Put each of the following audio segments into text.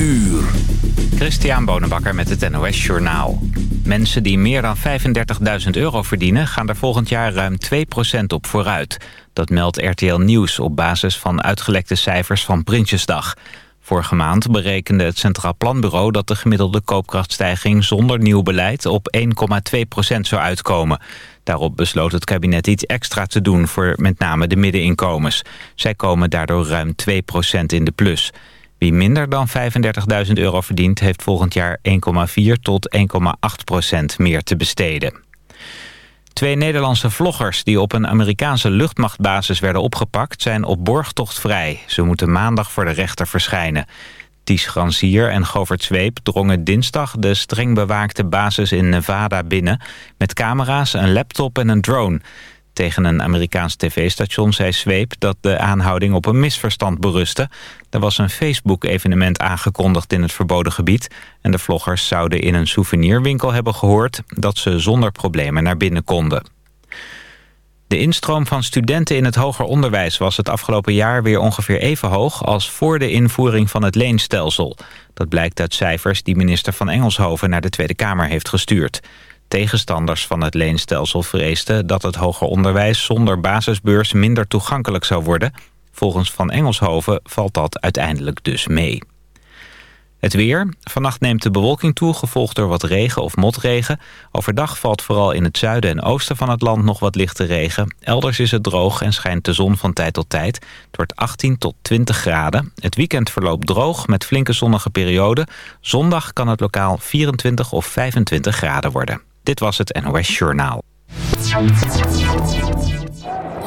uur. Christian Bonenbakker met het NOS Journaal. Mensen die meer dan 35.000 euro verdienen... gaan er volgend jaar ruim 2% op vooruit. Dat meldt RTL Nieuws op basis van uitgelekte cijfers van Prinsjesdag. Vorige maand berekende het Centraal Planbureau... dat de gemiddelde koopkrachtstijging zonder nieuw beleid... op 1,2% zou uitkomen. Daarop besloot het kabinet iets extra te doen... voor met name de middeninkomens. Zij komen daardoor ruim 2% in de plus... Wie minder dan 35.000 euro verdient... heeft volgend jaar 1,4 tot 1,8 procent meer te besteden. Twee Nederlandse vloggers die op een Amerikaanse luchtmachtbasis werden opgepakt... zijn op borgtocht vrij. Ze moeten maandag voor de rechter verschijnen. Ties Gransier en Govert Zweep drongen dinsdag de streng bewaakte basis in Nevada binnen... met camera's, een laptop en een drone... Tegen een Amerikaans tv-station zei Zweep dat de aanhouding op een misverstand berustte. Er was een Facebook-evenement aangekondigd in het verboden gebied... en de vloggers zouden in een souvenirwinkel hebben gehoord... dat ze zonder problemen naar binnen konden. De instroom van studenten in het hoger onderwijs was het afgelopen jaar weer ongeveer even hoog als voor de invoering van het leenstelsel. Dat blijkt uit cijfers die minister van Engelshoven naar de Tweede Kamer heeft gestuurd. Tegenstanders van het leenstelsel vreesden dat het hoger onderwijs zonder basisbeurs minder toegankelijk zou worden. Volgens Van Engelshoven valt dat uiteindelijk dus mee. Het weer. Vannacht neemt de bewolking toe, gevolgd door wat regen of motregen. Overdag valt vooral in het zuiden en oosten van het land nog wat lichte regen. Elders is het droog en schijnt de zon van tijd tot tijd. Het wordt 18 tot 20 graden. Het weekend verloopt droog met flinke zonnige perioden. Zondag kan het lokaal 24 of 25 graden worden. Dit was het NOS Journaal.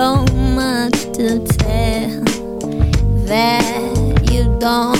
so much to tell That you don't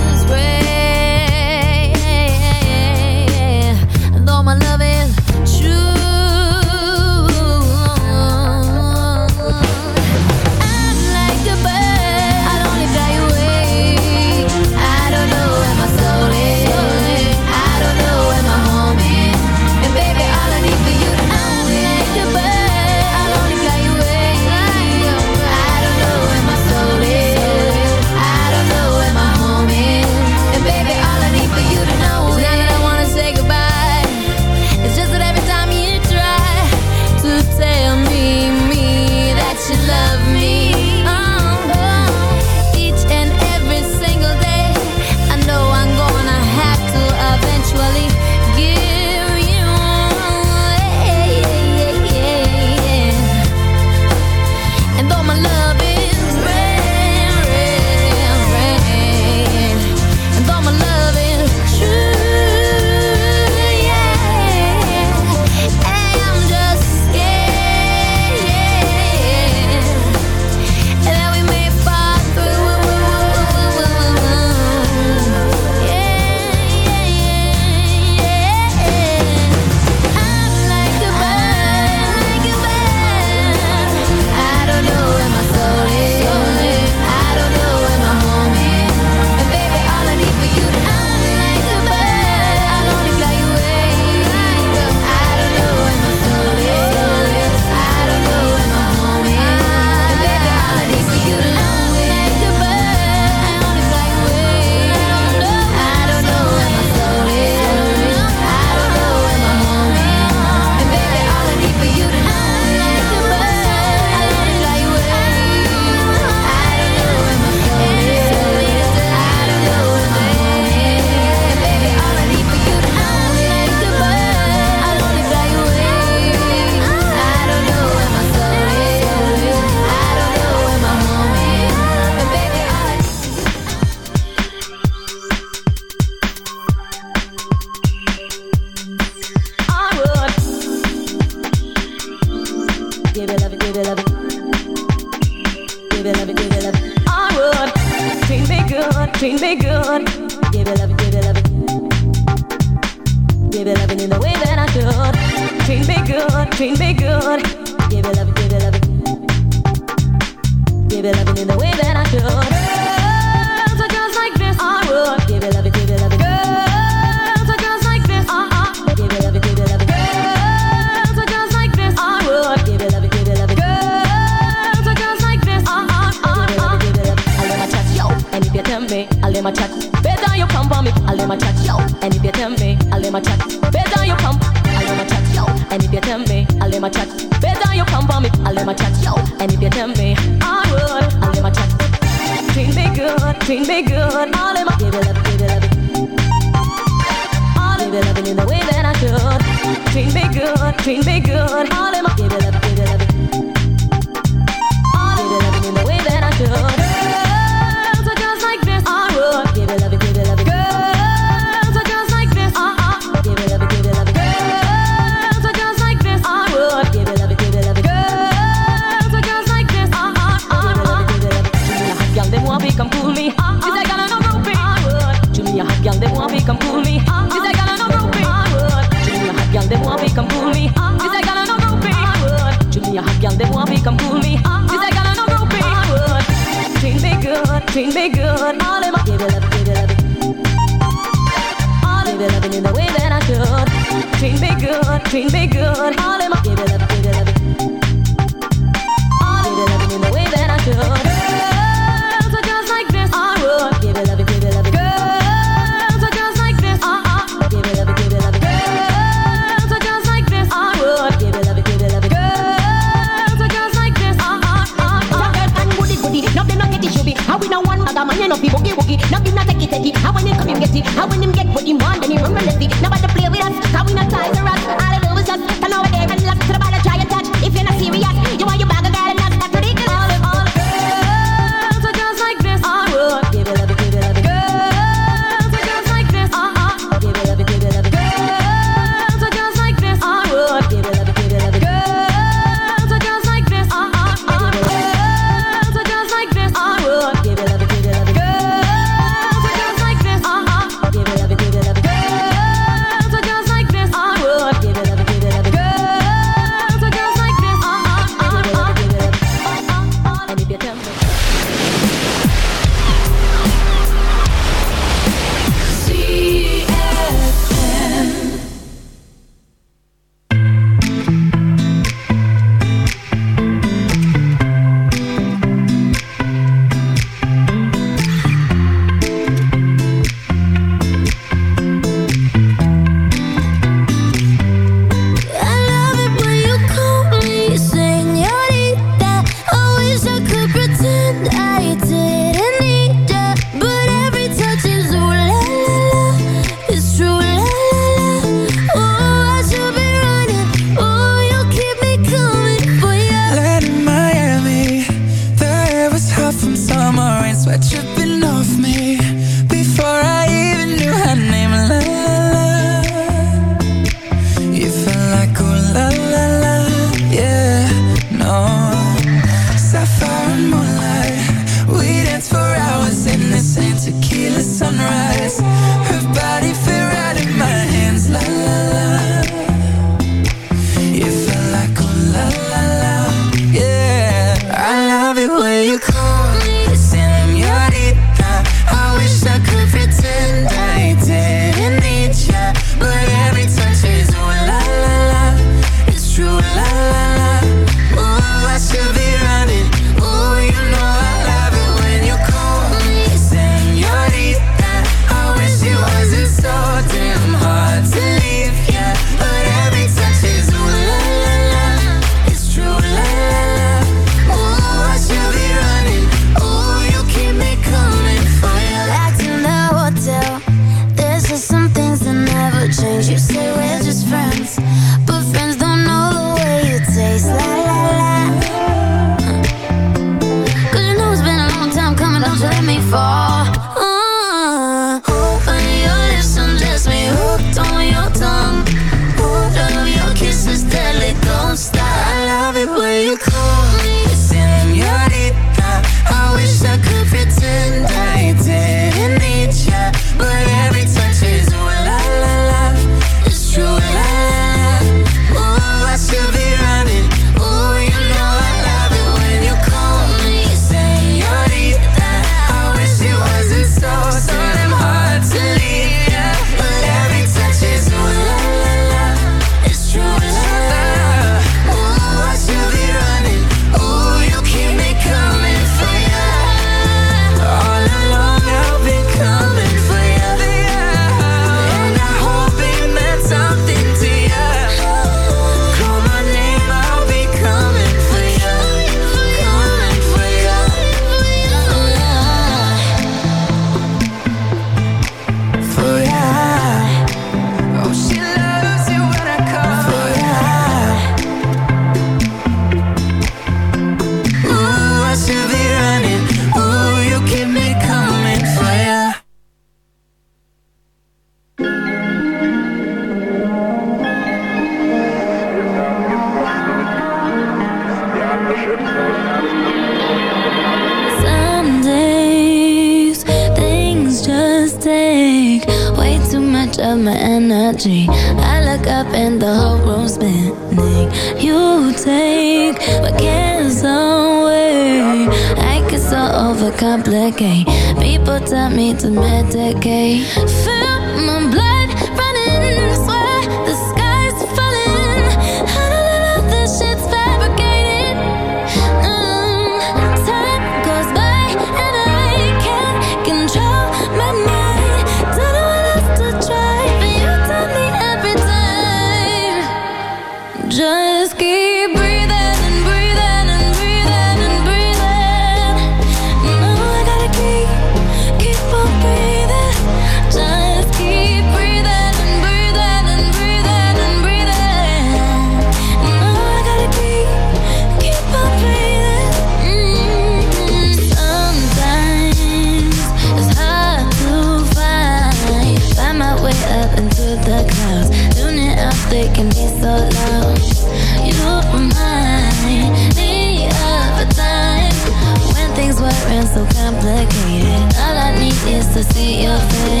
need see your face.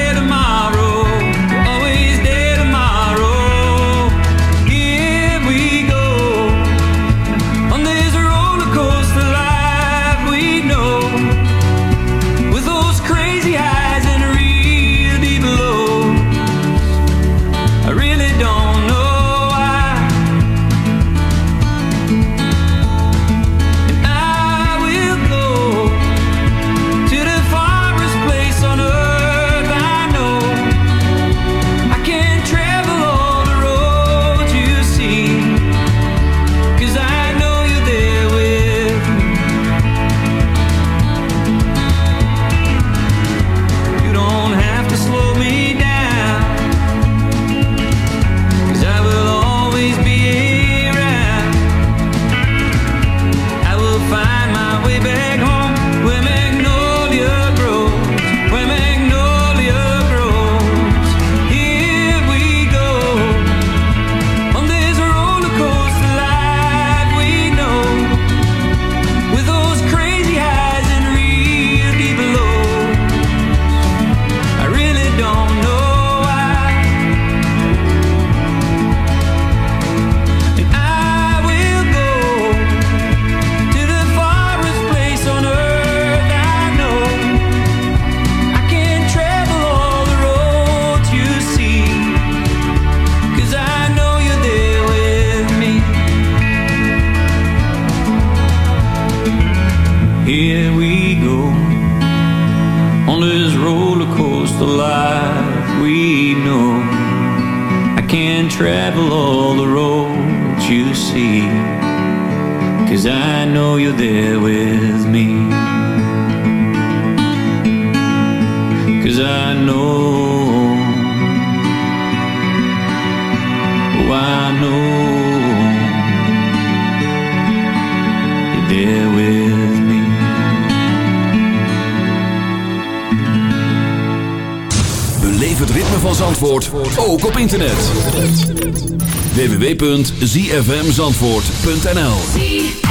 www.zfmzandvoort.nl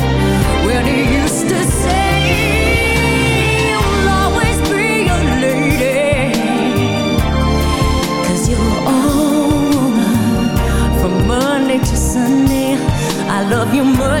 you much.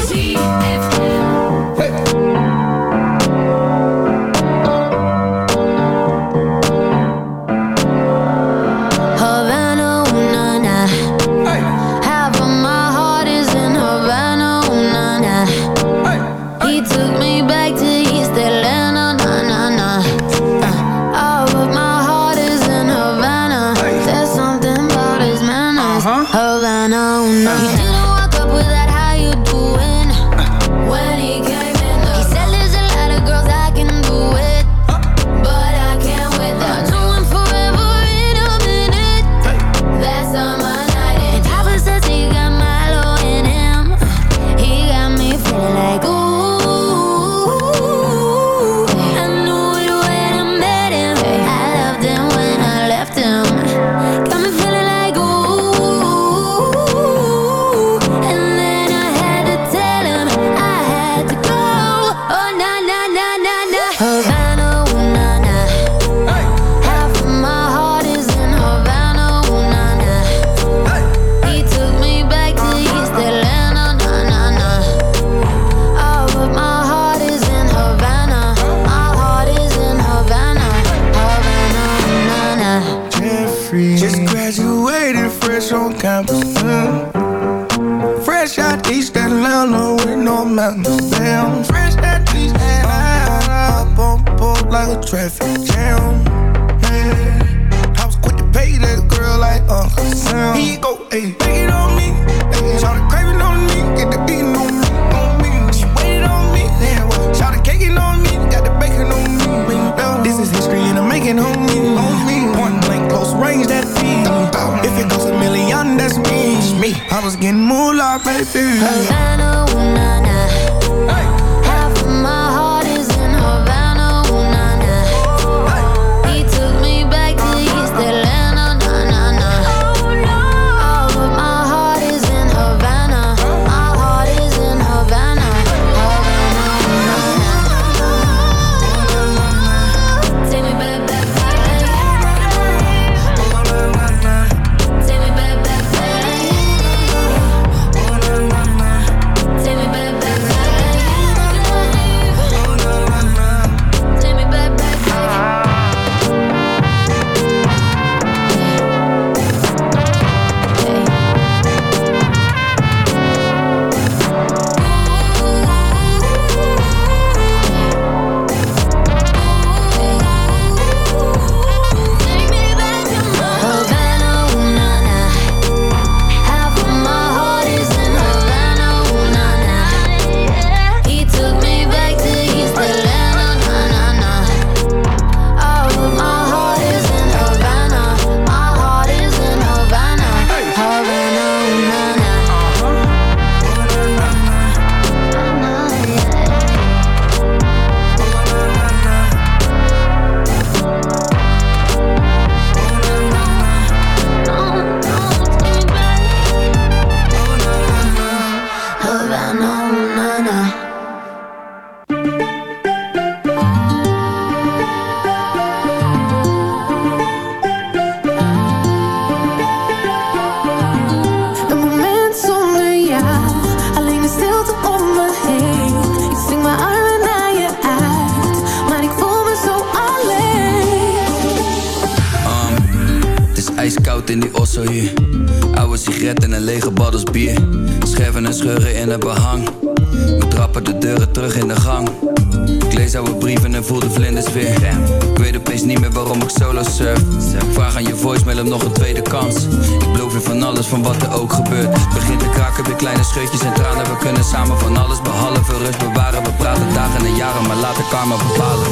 samen van alles behalve rust bewaren. We praten dagen en jaren, maar laten karma bepalen.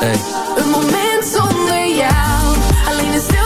Hey. Een moment zonder jou, alleen een stil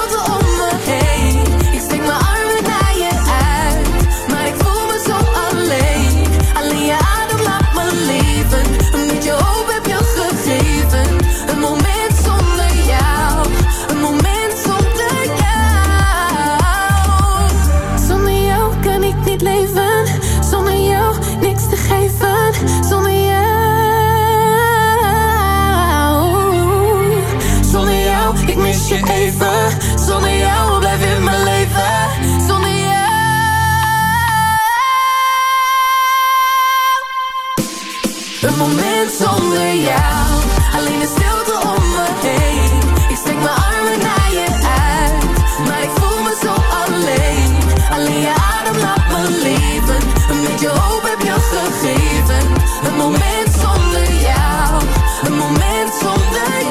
zonder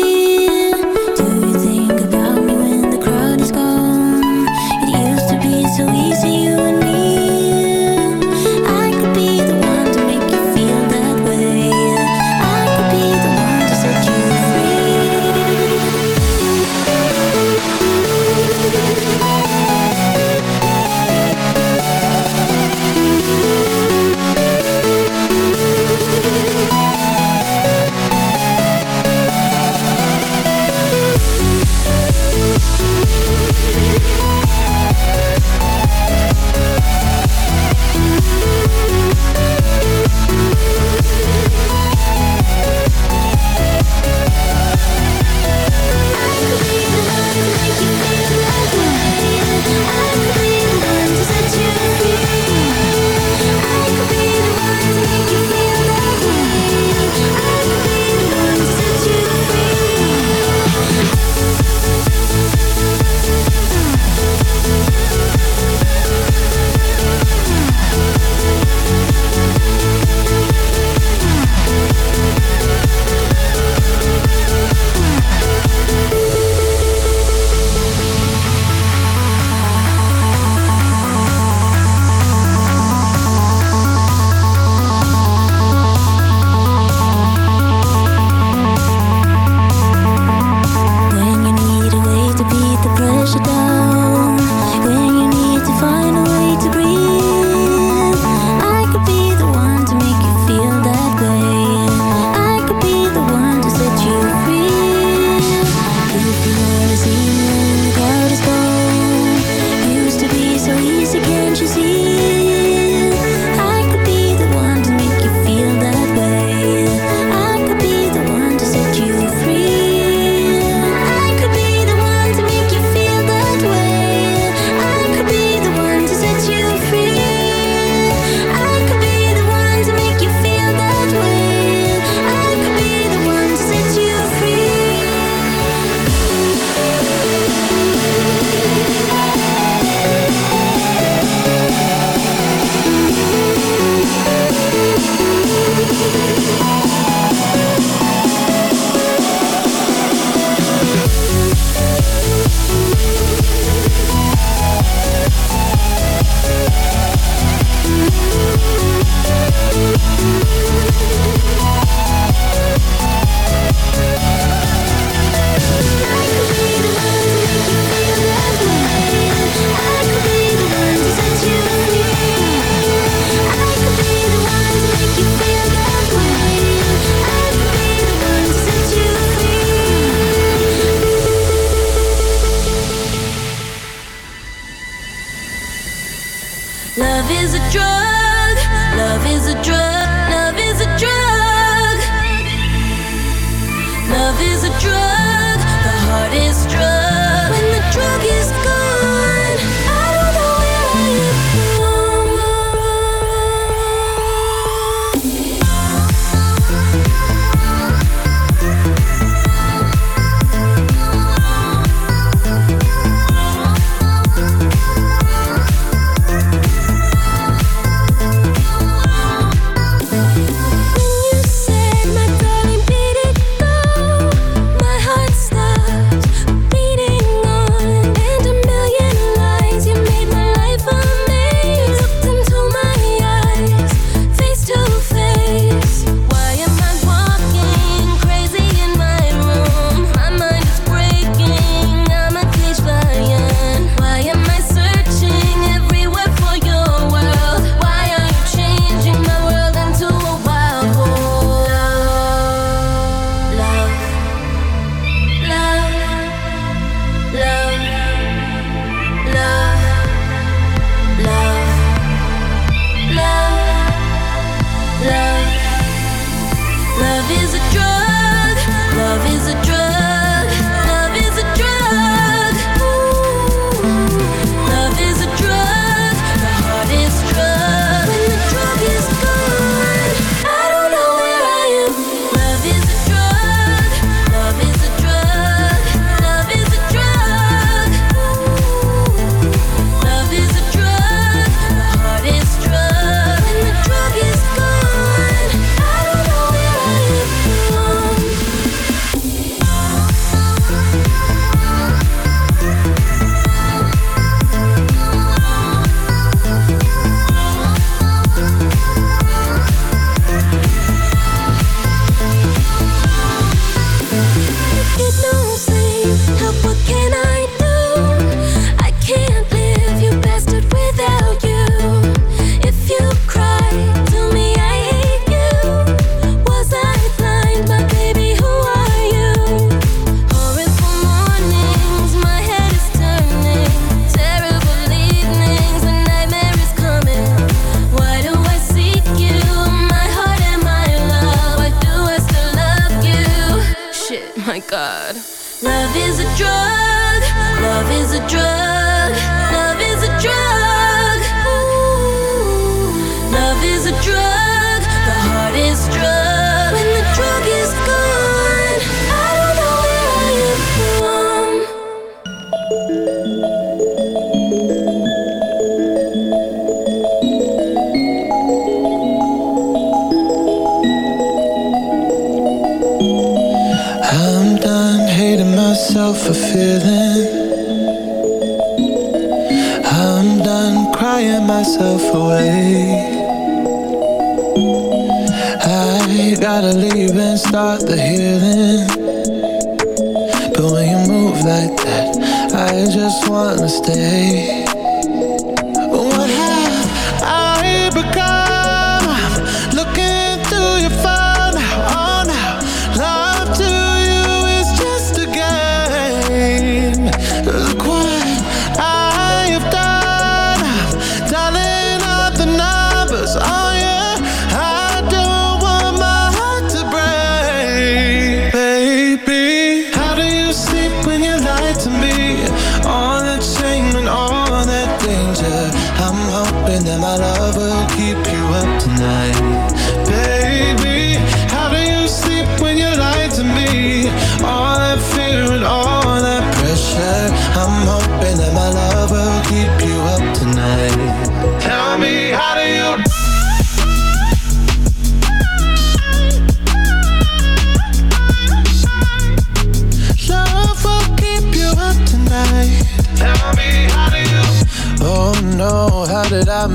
Love is a drug, love is a drug, love is a drug. Love is a drug.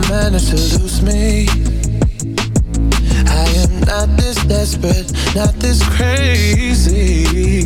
Manage to lose me. I am not this desperate, not this crazy.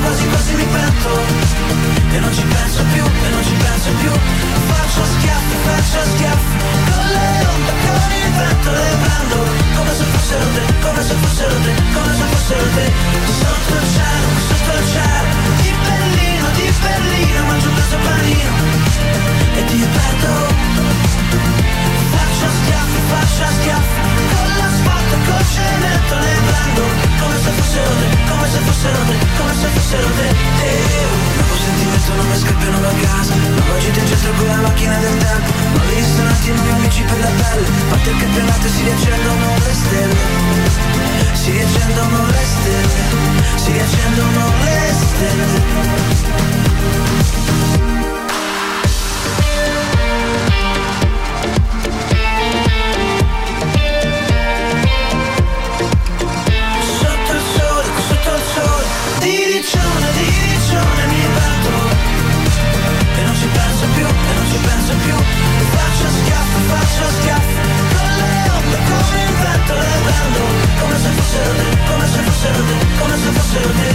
quasi quasi mi pento E non ci penso più, e non ci penso più. Faccio schiaffi, faccio schiaffi. Con le onde, con il vento le prendo Come se fossero te, come se fossero te, come se fossero te. Sotto il cielo, sotto il cielo Di Berlino, di Berlino Mangio questo panino. E ti perdo Faccio schiaffi, faccio schiaffi. Con l'asfalto, col cemento le prendo Come se fossero te se fossero tre, come se fossero tre. E dopo un sentimento non mi scappano da casa. Ma oggi ti indietro con la macchina del tempo. Ma lì sono attimo gli amici per la pelle. Fate il campionato si riaccendono le stelle. Si riaccendono le stelle. Si riaccendono le stelle. Kom lui, come se fosse lui, se.